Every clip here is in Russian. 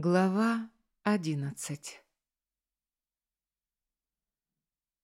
Глава одиннадцать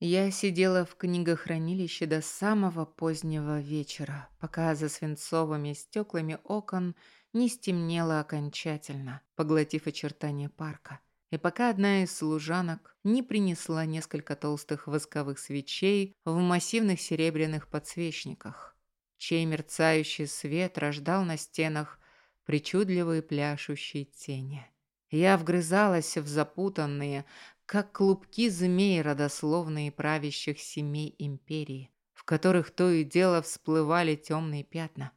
Я сидела в книгохранилище до самого позднего вечера, пока за свинцовыми стеклами окон не стемнело окончательно, поглотив очертания парка, и пока одна из служанок не принесла несколько толстых восковых свечей в массивных серебряных подсвечниках, чей мерцающий свет рождал на стенах причудливые пляшущие тени. Я вгрызалась в запутанные, как клубки змей родословные правящих семей империи, в которых то и дело всплывали темные пятна.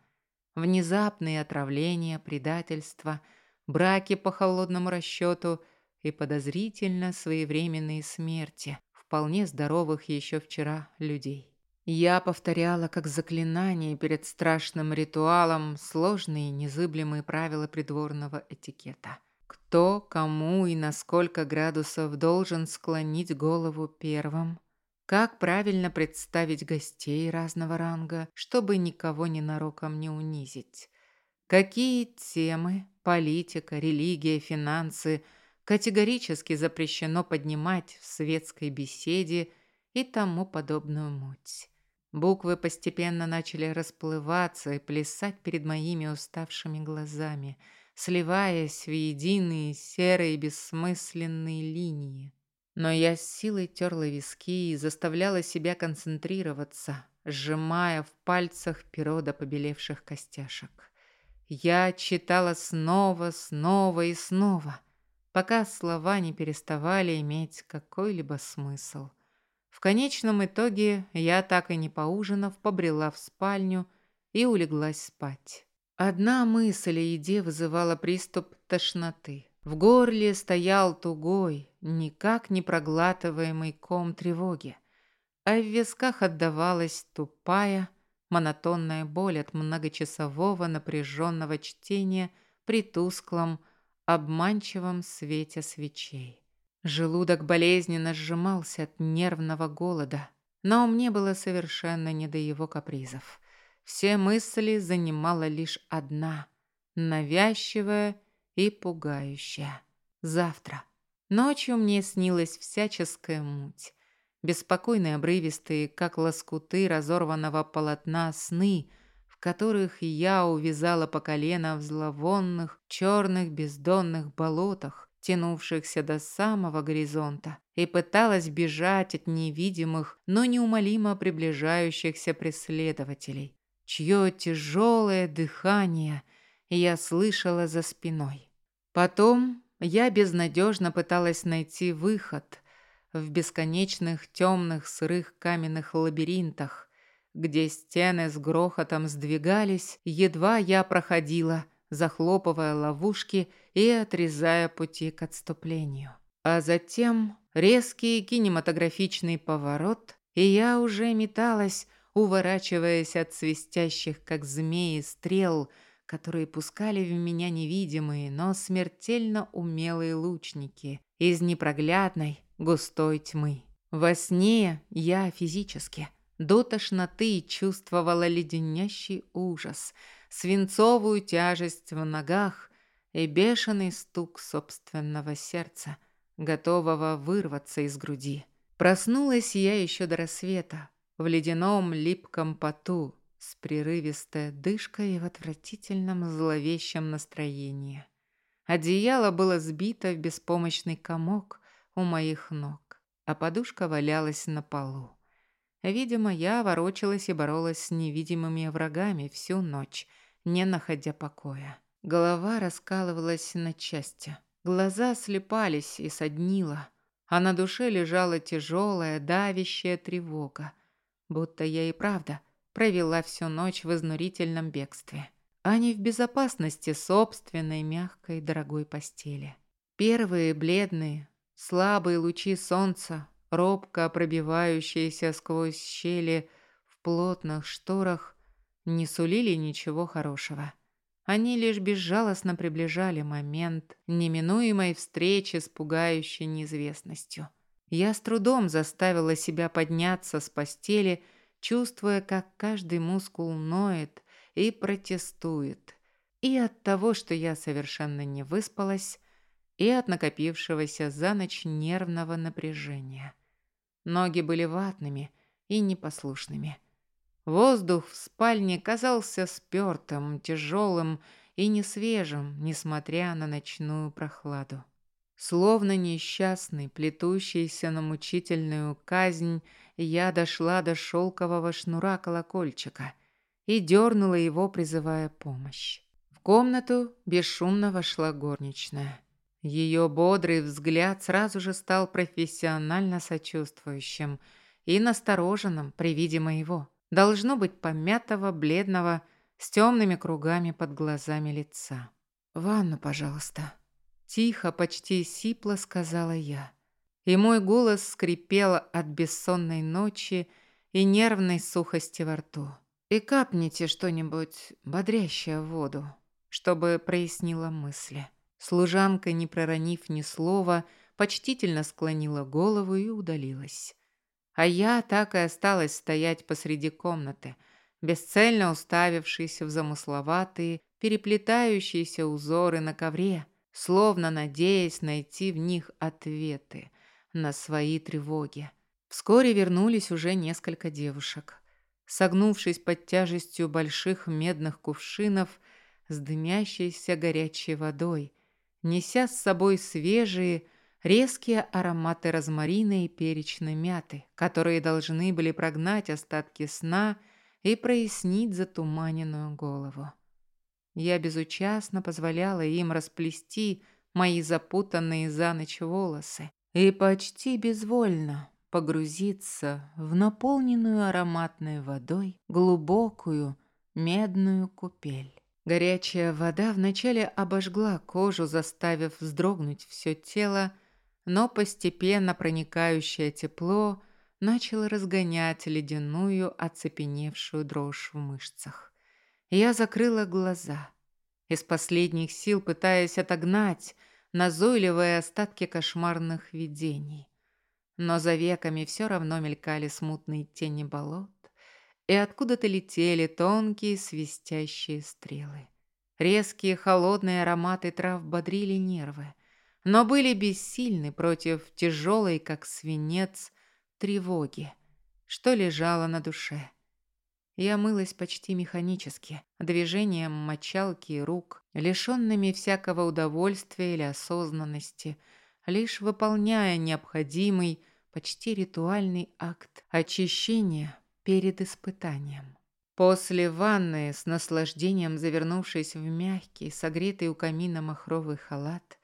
Внезапные отравления, предательства, браки по холодному расчету и подозрительно своевременные смерти вполне здоровых еще вчера людей. Я повторяла как заклинание перед страшным ритуалом сложные незыблемые правила придворного этикета – кто, кому и на сколько градусов должен склонить голову первым, как правильно представить гостей разного ранга, чтобы никого ненароком не унизить, какие темы, политика, религия, финансы категорически запрещено поднимать в светской беседе и тому подобную муть. Буквы постепенно начали расплываться и плясать перед моими уставшими глазами – сливаясь в единые серые бессмысленные линии. Но я с силой терла виски и заставляла себя концентрироваться, сжимая в пальцах перо до побелевших костяшек. Я читала снова, снова и снова, пока слова не переставали иметь какой-либо смысл. В конечном итоге я, так и не поужинав, побрела в спальню и улеглась спать. Одна мысль о еде вызывала приступ тошноты. В горле стоял тугой, никак не проглатываемый ком тревоги, а в висках отдавалась тупая, монотонная боль от многочасового напряженного чтения при тусклом, обманчивом свете свечей. Желудок болезненно сжимался от нервного голода, но мне было совершенно не до его капризов. Все мысли занимала лишь одна, навязчивая и пугающая. Завтра. Ночью мне снилась всяческая муть. Беспокойные обрывистые, как лоскуты разорванного полотна, сны, в которых я увязала по колено в зловонных, черных бездонных болотах, тянувшихся до самого горизонта, и пыталась бежать от невидимых, но неумолимо приближающихся преследователей чье тяжелое дыхание я слышала за спиной. Потом я безнадежно пыталась найти выход в бесконечных темных сырых каменных лабиринтах, где стены с грохотом сдвигались, едва я проходила, захлопывая ловушки и отрезая пути к отступлению. А затем резкий кинематографичный поворот, и я уже металась уворачиваясь от свистящих, как змеи, стрел, которые пускали в меня невидимые, но смертельно умелые лучники из непроглядной густой тьмы. Во сне я физически до тошноты чувствовала леденящий ужас, свинцовую тяжесть в ногах и бешеный стук собственного сердца, готового вырваться из груди. Проснулась я еще до рассвета, в ледяном липком поту, с прерывистой дышкой и в отвратительном зловещем настроении. Одеяло было сбито в беспомощный комок у моих ног, а подушка валялась на полу. Видимо, я ворочалась и боролась с невидимыми врагами всю ночь, не находя покоя. Голова раскалывалась на части, глаза слепались и соднило, а на душе лежала тяжелая, давящая тревога, будто я и правда провела всю ночь в изнурительном бегстве, а не в безопасности собственной мягкой дорогой постели. Первые бледные, слабые лучи солнца, робко пробивающиеся сквозь щели в плотных шторах, не сулили ничего хорошего. Они лишь безжалостно приближали момент неминуемой встречи с пугающей неизвестностью – я с трудом заставила себя подняться с постели, чувствуя, как каждый мускул ноет и протестует. И от того, что я совершенно не выспалась, и от накопившегося за ночь нервного напряжения. Ноги были ватными и непослушными. Воздух в спальне казался спёртым, тяжелым и несвежим, несмотря на ночную прохладу. Словно несчастный, плетущийся на мучительную казнь, я дошла до шелкового шнура колокольчика и дернула его, призывая помощь. В комнату бесшумно вошла горничная. Ее бодрый взгляд сразу же стал профессионально сочувствующим и настороженным при виде моего. Должно быть помятого, бледного, с темными кругами под глазами лица. «Ванну, пожалуйста», – тихо, почти сипло сказала я. И мой голос скрипел от бессонной ночи и нервной сухости во рту. «И капните что-нибудь бодрящее в воду, чтобы прояснило мысли». Служанка, не проронив ни слова, почтительно склонила голову и удалилась. А я так и осталась стоять посреди комнаты, бесцельно уставившись в замысловатые, переплетающиеся узоры на ковре, словно надеясь найти в них ответы на свои тревоги. Вскоре вернулись уже несколько девушек. Согнувшись под тяжестью больших медных кувшинов с дымящейся горячей водой – неся с собой свежие, резкие ароматы розмарина и перечной мяты, которые должны были прогнать остатки сна и прояснить затуманенную голову. Я безучастно позволяла им расплести мои запутанные за ночь волосы и почти безвольно погрузиться в наполненную ароматной водой глубокую медную купель. Горячая вода вначале обожгла кожу, заставив вздрогнуть все тело, но постепенно проникающее тепло начало разгонять ледяную, оцепеневшую дрожь в мышцах. Я закрыла глаза, из последних сил пытаясь отогнать назойливые остатки кошмарных видений. Но за веками все равно мелькали смутные тени болот, и откуда-то летели тонкие свистящие стрелы. Резкие холодные ароматы трав бодрили нервы, но были бессильны против тяжелой, как свинец, тревоги, что лежало на душе. Я мылась почти механически, движением мочалки и рук, лишенными всякого удовольствия или осознанности, лишь выполняя необходимый, почти ритуальный акт очищения перед испытанием. После ванны, с наслаждением завернувшись в мягкий, согретый у камина махровый халат,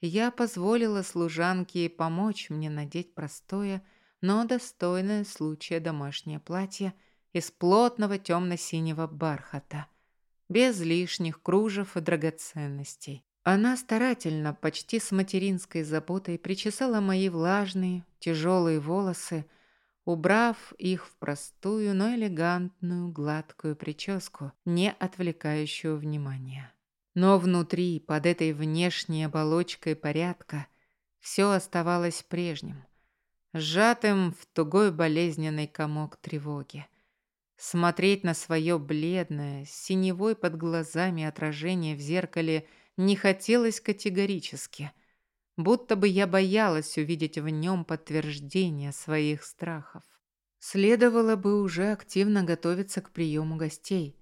я позволила служанке помочь мне надеть простое, но достойное случая домашнее платье из плотного темно-синего бархата, без лишних кружев и драгоценностей. Она старательно, почти с материнской заботой, причесала мои влажные, тяжелые волосы, убрав их в простую, но элегантную гладкую прическу, не отвлекающую внимания. Но внутри, под этой внешней оболочкой порядка, все оставалось прежним, сжатым в тугой болезненный комок тревоги. Смотреть на свое бледное, синевой под глазами отражение в зеркале не хотелось категорически – будто бы я боялась увидеть в нем подтверждение своих страхов. Следовало бы уже активно готовиться к приему гостей,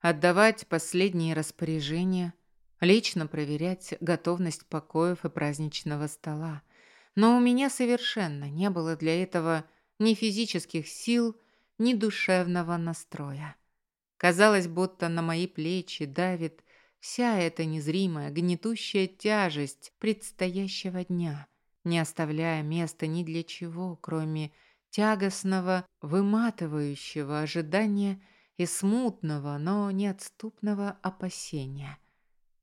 отдавать последние распоряжения, лично проверять готовность покоев и праздничного стола. Но у меня совершенно не было для этого ни физических сил, ни душевного настроя. Казалось, будто на мои плечи давит Вся эта незримая, гнетущая тяжесть предстоящего дня, не оставляя места ни для чего, кроме тягостного, выматывающего ожидания и смутного, но неотступного опасения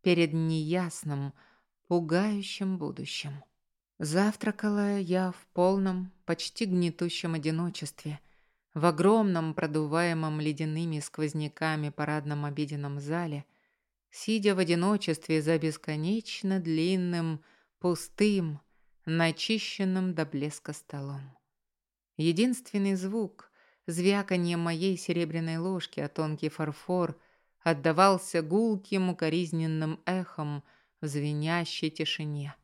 перед неясным, пугающим будущим. Завтракала я в полном, почти гнетущем одиночестве, в огромном, продуваемом ледяными сквозняками парадном обеденном зале – сидя в одиночестве за бесконечно длинным, пустым, начищенным до блеска столом. Единственный звук, звяканье моей серебряной ложки о тонкий фарфор, отдавался гулким укоризненным эхом в звенящей тишине.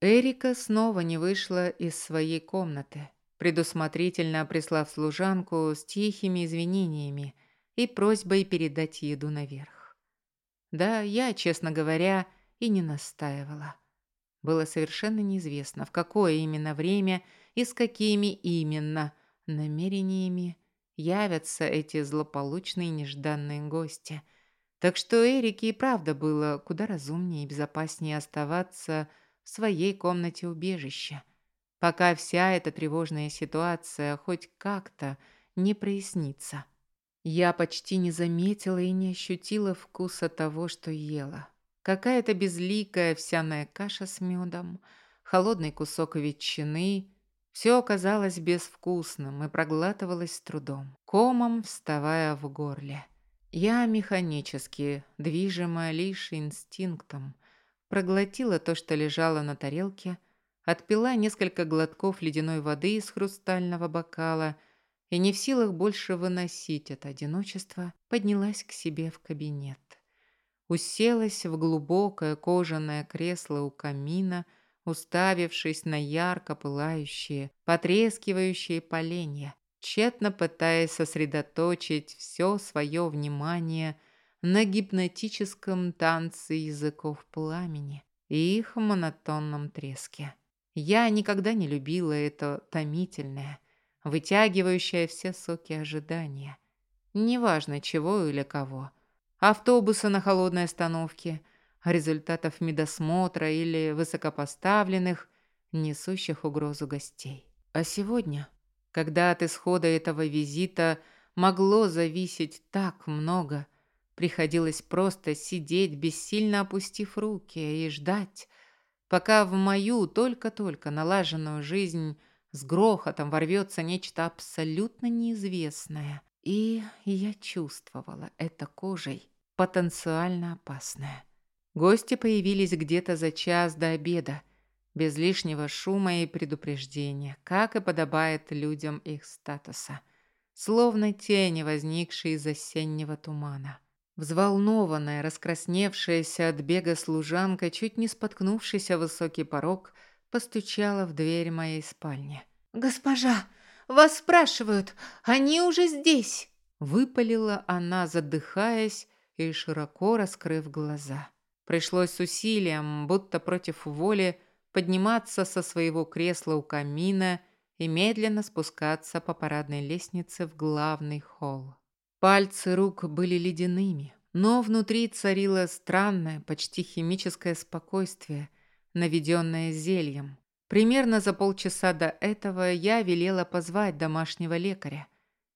Эрика снова не вышла из своей комнаты, предусмотрительно прислав служанку с тихими извинениями и просьбой передать еду наверх. Да, я, честно говоря, и не настаивала. Было совершенно неизвестно, в какое именно время и с какими именно намерениями явятся эти злополучные нежданные гости. Так что Эрике и правда было куда разумнее и безопаснее оставаться в своей комнате убежища, пока вся эта тревожная ситуация хоть как-то не прояснится. Я почти не заметила и не ощутила вкуса того, что ела. Какая-то безликая овсяная каша с медом, холодный кусок ветчины. Все оказалось безвкусным и проглатывалось с трудом, комом вставая в горле. Я механически, движимая лишь инстинктом, проглотила то, что лежало на тарелке, отпила несколько глотков ледяной воды из хрустального бокала и не в силах больше выносить это одиночество, поднялась к себе в кабинет уселась в глубокое кожаное кресло у камина, уставившись на ярко пылающие, потрескивающие поленья, тщетно пытаясь сосредоточить все свое внимание на гипнотическом танце языков пламени и их монотонном треске. Я никогда не любила это томительное, вытягивающее все соки ожидания. Неважно чего или кого – автобуса на холодной остановке, результатов медосмотра или высокопоставленных, несущих угрозу гостей. А сегодня, когда от исхода этого визита могло зависеть так много, приходилось просто сидеть, бессильно опустив руки и ждать, пока в мою только-только налаженную жизнь с грохотом ворвется нечто абсолютно неизвестное. И я чувствовала это кожей, потенциально опасная. Гости появились где-то за час до обеда, без лишнего шума и предупреждения, как и подобает людям их статуса, словно тени, возникшие из осеннего тумана. Взволнованная, раскрасневшаяся от бега служанка, чуть не споткнувшись о высокий порог, постучала в дверь моей спальни. «Госпожа, вас спрашивают, они уже здесь!» Выпалила она, задыхаясь, и широко раскрыв глаза. Пришлось с усилием, будто против воли, подниматься со своего кресла у камина и медленно спускаться по парадной лестнице в главный холл. Пальцы рук были ледяными, но внутри царило странное, почти химическое спокойствие, наведенное зельем. Примерно за полчаса до этого я велела позвать домашнего лекаря.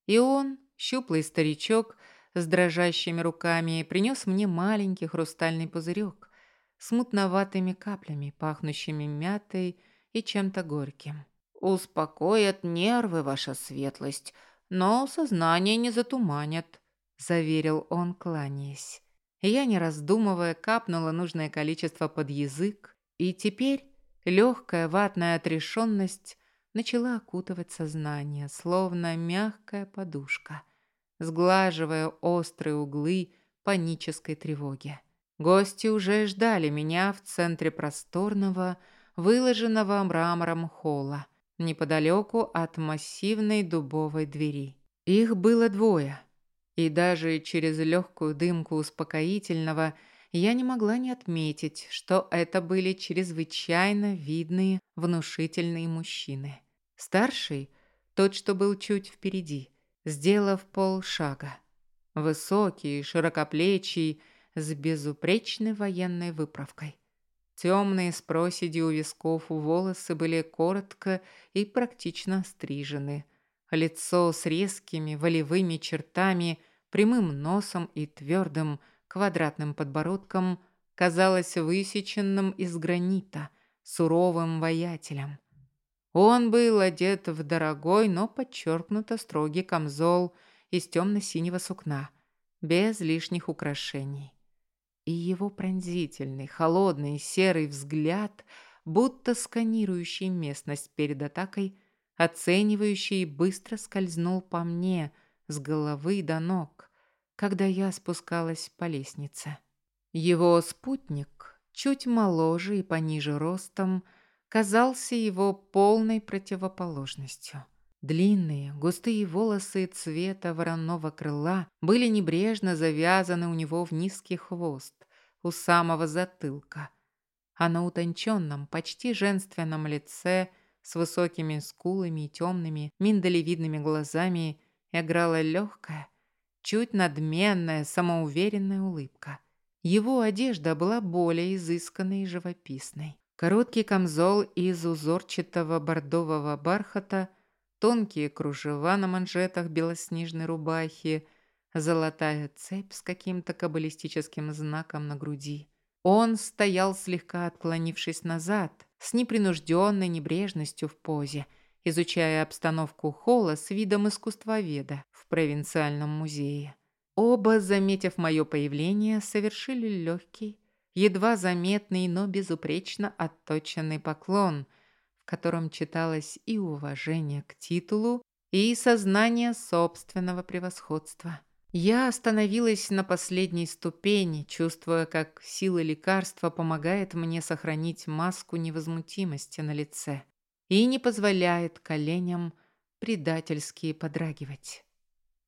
И он, щуплый старичок, с дрожащими руками принес мне маленький хрустальный пузырек с мутноватыми каплями, пахнущими мятой и чем-то горьким. «Успокоят нервы, ваша светлость, но сознание не затуманят», – заверил он, кланяясь. Я, не раздумывая, капнула нужное количество под язык, и теперь легкая ватная отрешенность начала окутывать сознание, словно мягкая подушка сглаживая острые углы панической тревоги. Гости уже ждали меня в центре просторного, выложенного мрамором холла, неподалеку от массивной дубовой двери. Их было двое, и даже через легкую дымку успокоительного я не могла не отметить, что это были чрезвычайно видные, внушительные мужчины. Старший, тот, что был чуть впереди – сделав полшага. Высокий, широкоплечий, с безупречной военной выправкой. Темные с проседью у висков волосы были коротко и практично стрижены. Лицо с резкими волевыми чертами, прямым носом и твердым квадратным подбородком казалось высеченным из гранита, суровым воятелем. Он был одет в дорогой, но подчеркнуто строгий камзол из темно-синего сукна, без лишних украшений. И его пронзительный, холодный, серый взгляд, будто сканирующий местность перед атакой, оценивающий, быстро скользнул по мне с головы до ног, когда я спускалась по лестнице. Его спутник, чуть моложе и пониже ростом, казался его полной противоположностью. Длинные, густые волосы цвета вороного крыла были небрежно завязаны у него в низкий хвост, у самого затылка. А на утонченном, почти женственном лице с высокими скулами и темными, миндалевидными глазами играла легкая, чуть надменная, самоуверенная улыбка. Его одежда была более изысканной и живописной. Короткий камзол из узорчатого бордового бархата, тонкие кружева на манжетах белоснежной рубахи, золотая цепь с каким-то каббалистическим знаком на груди. Он стоял слегка отклонившись назад, с непринужденной небрежностью в позе, изучая обстановку холла с видом искусствоведа в провинциальном музее. Оба, заметив мое появление, совершили легкий, едва заметный, но безупречно отточенный поклон, в котором читалось и уважение к титулу, и сознание собственного превосходства. Я остановилась на последней ступени, чувствуя, как сила лекарства помогает мне сохранить маску невозмутимости на лице и не позволяет коленям предательски подрагивать.